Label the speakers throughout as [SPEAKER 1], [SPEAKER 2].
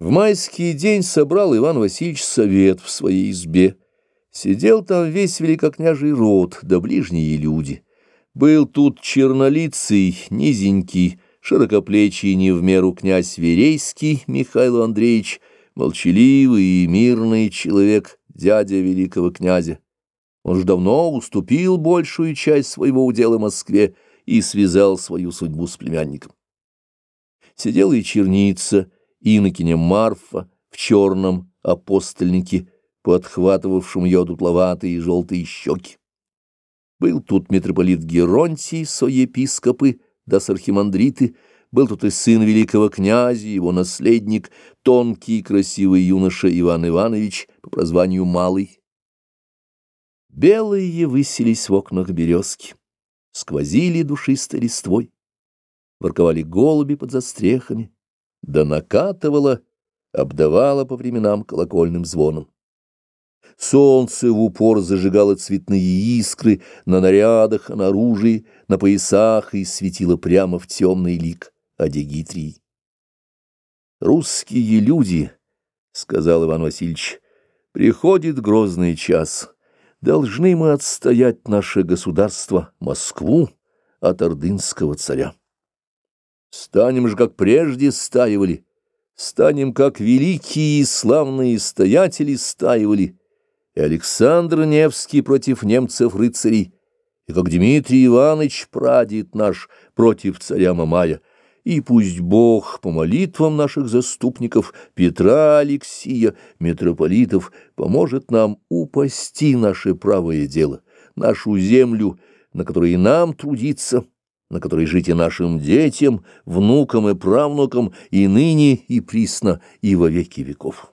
[SPEAKER 1] В майский день собрал Иван Васильевич совет в своей избе. Сидел там весь великокняжий род, да ближние люди. Был тут чернолицый, низенький, широкоплечий не в меру князь Верейский Михаил Андреевич, молчаливый и мирный человек, дядя великого князя. Он же давно уступил большую часть своего удела Москве и связал свою судьбу с племянником. Сидела и черница, инокиня Марфа в черном апостольнике, подхватывавшем ее дутловатые и желтые щеки. Был тут митрополит Геронтий, соепископы, да с архимандриты, был тут и сын великого князя, его наследник, тонкий и красивый юноша Иван Иванович по прозванию Малый. Белые высились в окнах березки, сквозили душистой листвой, ворковали голуби под застрехами, да накатывала, обдавала по временам колокольным звоном. Солнце в упор зажигало цветные искры на нарядах, на оружии, на поясах и светило прямо в темный лик Адегитрии. «Русские люди», — сказал Иван Васильевич, — «приходит грозный час. Должны мы отстоять наше государство, Москву, от ордынского царя». Станем же, как прежде стаивали, станем, как великие и славные стоятели стаивали, и Александр Невский против немцев-рыцарей, и как Дмитрий Иванович, прадед наш, против царя Мамая, и пусть Бог по молитвам наших заступников Петра Алексия, митрополитов, поможет нам упасти наше правое дело, нашу землю, на которой нам трудиться, на которой жить и нашим детям, внукам и правнукам, и ныне, и присно, и во веки веков.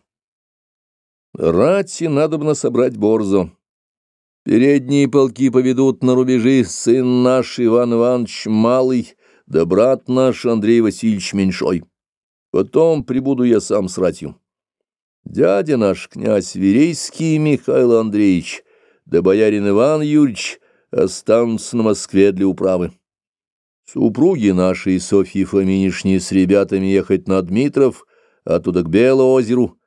[SPEAKER 1] Рати надобно собрать борзо. Передние полки поведут на рубежи сын наш Иван Иванович Малый, да брат наш Андрей Васильевич Меньшой. Потом прибуду я сам с ратью. Дядя наш, князь Верейский Михаил Андреевич, да боярин Иван Юрьевич останутся на Москве для управы. Супруги нашей Софьи Фоминишни с ребятами ехать на Дмитров, оттуда к Белоозеру,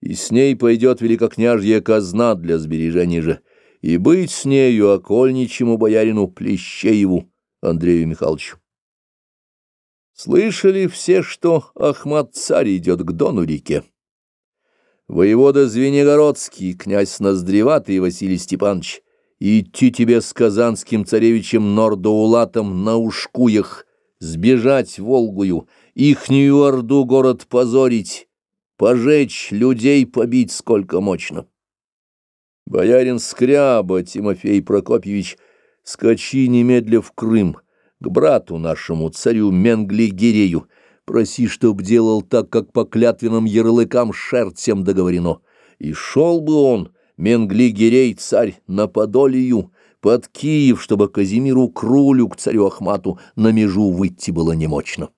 [SPEAKER 1] и с ней пойдет великокняжья казна для сбережения же, и быть с нею окольничему боярину Плещееву Андрею Михайловичу. Слышали все, что Ахмат-царь идет к Дону-реке? Воевода Звенигородский, князь Ноздреватый Василий Степанович, идти тебе с казанским царевичем Нордоулатом на ушкуях, сбежать Волгую, ихнюю орду город позорить, пожечь, людей побить сколько мощно. Боярин Скряба Тимофей Прокопьевич, скачи немедля в Крым, к брату нашему, царю Менгли-Гирею, проси, чтоб делал так, как по клятвенным ярлыкам шерцем договорено, и шел бы он, Менгли-Гирей, царь, на Подолию, под Киев, чтобы Казимиру Крулю к царю Ахмату на межу выйти было немощно.